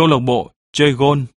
câu lạc bộ chơi gôn.